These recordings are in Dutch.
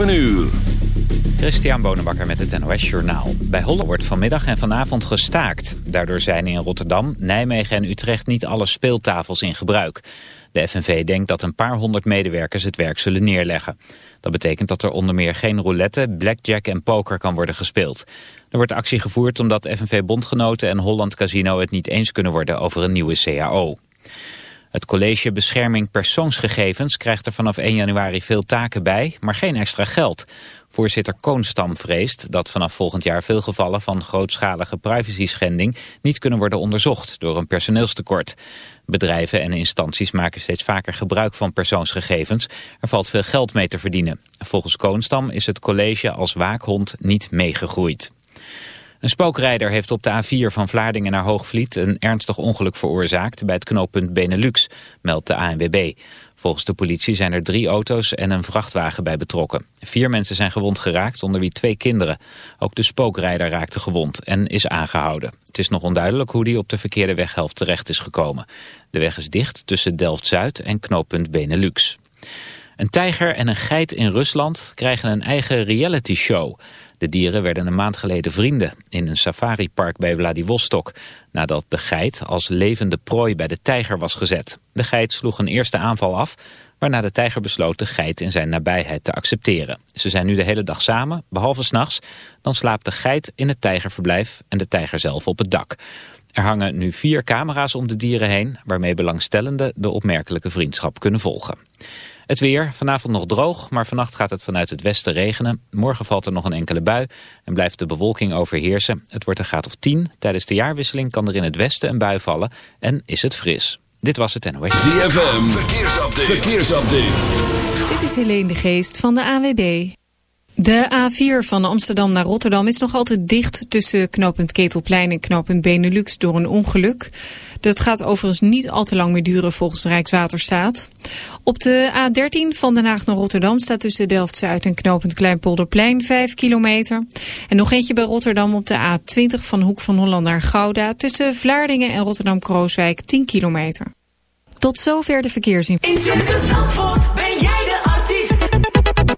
7 uur. Christian Bonenbakker met het NOS Journaal. Bij Holle wordt vanmiddag en vanavond gestaakt. Daardoor zijn in Rotterdam, Nijmegen en Utrecht niet alle speeltafels in gebruik. De FNV denkt dat een paar honderd medewerkers het werk zullen neerleggen. Dat betekent dat er onder meer geen roulette, blackjack en poker kan worden gespeeld. Er wordt actie gevoerd omdat FNV-bondgenoten en Holland Casino het niet eens kunnen worden over een nieuwe CAO. Het College Bescherming Persoonsgegevens krijgt er vanaf 1 januari veel taken bij, maar geen extra geld. Voorzitter Koonstam vreest dat vanaf volgend jaar veel gevallen van grootschalige privacy-schending niet kunnen worden onderzocht door een personeelstekort. Bedrijven en instanties maken steeds vaker gebruik van persoonsgegevens. Er valt veel geld mee te verdienen. Volgens Koonstam is het college als waakhond niet meegegroeid. Een spookrijder heeft op de A4 van Vlaardingen naar Hoogvliet een ernstig ongeluk veroorzaakt bij het knooppunt Benelux, meldt de ANWB. Volgens de politie zijn er drie auto's en een vrachtwagen bij betrokken. Vier mensen zijn gewond geraakt, onder wie twee kinderen. Ook de spookrijder raakte gewond en is aangehouden. Het is nog onduidelijk hoe die op de verkeerde weghelft terecht is gekomen. De weg is dicht tussen Delft-Zuid en knooppunt Benelux. Een tijger en een geit in Rusland krijgen een eigen reality show. De dieren werden een maand geleden vrienden in een safaripark bij Vladivostok... nadat de geit als levende prooi bij de tijger was gezet. De geit sloeg een eerste aanval af, waarna de tijger besloot de geit in zijn nabijheid te accepteren. Ze zijn nu de hele dag samen, behalve s'nachts. Dan slaapt de geit in het tijgerverblijf en de tijger zelf op het dak. Er hangen nu vier camera's om de dieren heen... waarmee belangstellenden de opmerkelijke vriendschap kunnen volgen. Het weer, vanavond nog droog, maar vannacht gaat het vanuit het westen regenen. Morgen valt er nog een enkele bui en blijft de bewolking overheersen. Het wordt een graad of 10. Tijdens de jaarwisseling kan er in het westen een bui vallen en is het fris. Dit was het NOS. ZFM, verkeersupdate. verkeersupdate. Dit is Helene de Geest van de AWB. De A4 van Amsterdam naar Rotterdam is nog altijd dicht tussen knooppunt Ketelplein en knooppunt Benelux door een ongeluk. Dat gaat overigens niet al te lang meer duren volgens Rijkswaterstaat. Op de A13 van Den Haag naar Rotterdam staat tussen Delft-Zuid en knooppunt Kleinpolderplein 5 kilometer. En nog eentje bij Rotterdam op de A20 van Hoek van Holland naar Gouda tussen Vlaardingen en Rotterdam-Krooswijk 10 kilometer. Tot zover de verkeersinformatie. In ben jij.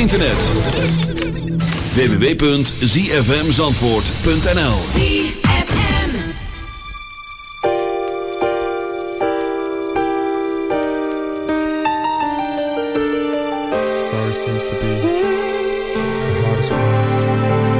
internet. www.zfmzandvoort.nl ZFM Sorry seems to be the hardest one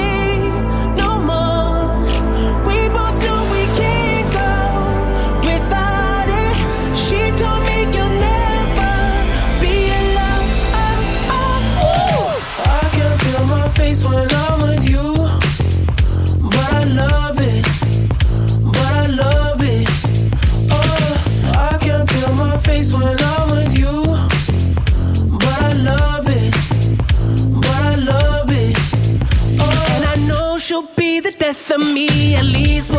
of me, at least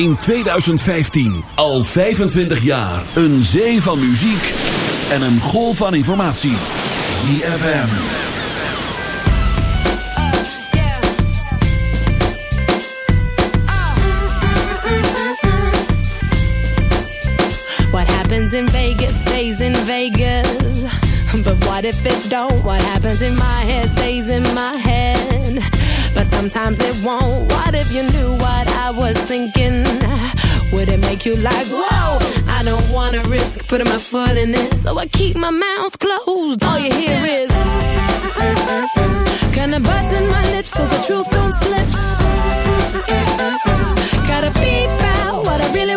in 2015. Al 25 jaar. Een zee van muziek en een golf van informatie. ZFM. What happens in Vegas stays in Vegas. But what if it don't? What happens in my head stays in my head. But sometimes it won't. What if you knew what I was thinking, would it make you like, whoa? I don't wanna risk putting my foot in it, so I keep my mouth closed. All you hear is, kinda biting my lips so the truth don't slip. Gotta beep out what I really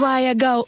why I go.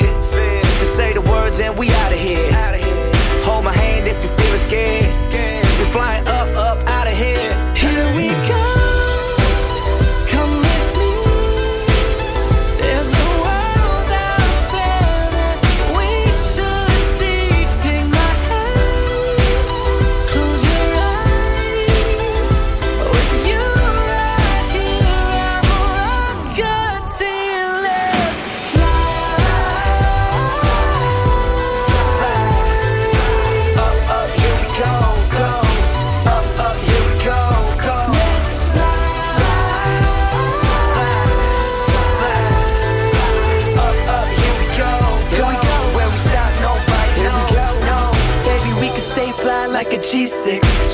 The atmosphere. To say the words and we out of here. Hold my hand if you're feeling scared. We're flying up, up out of here. Here we go.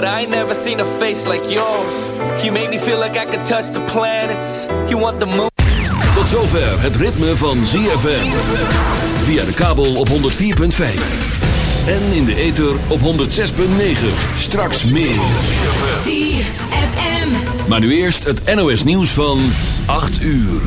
But I ain't never seen a face like yours. You make me feel like I could touch the planets. You want the moon? Tot zover het ritme van ZFM. Via de kabel op 104.5. En in de ether op 106.9. Straks meer. ZFM. Maar nu eerst het NOS nieuws van 8 uur.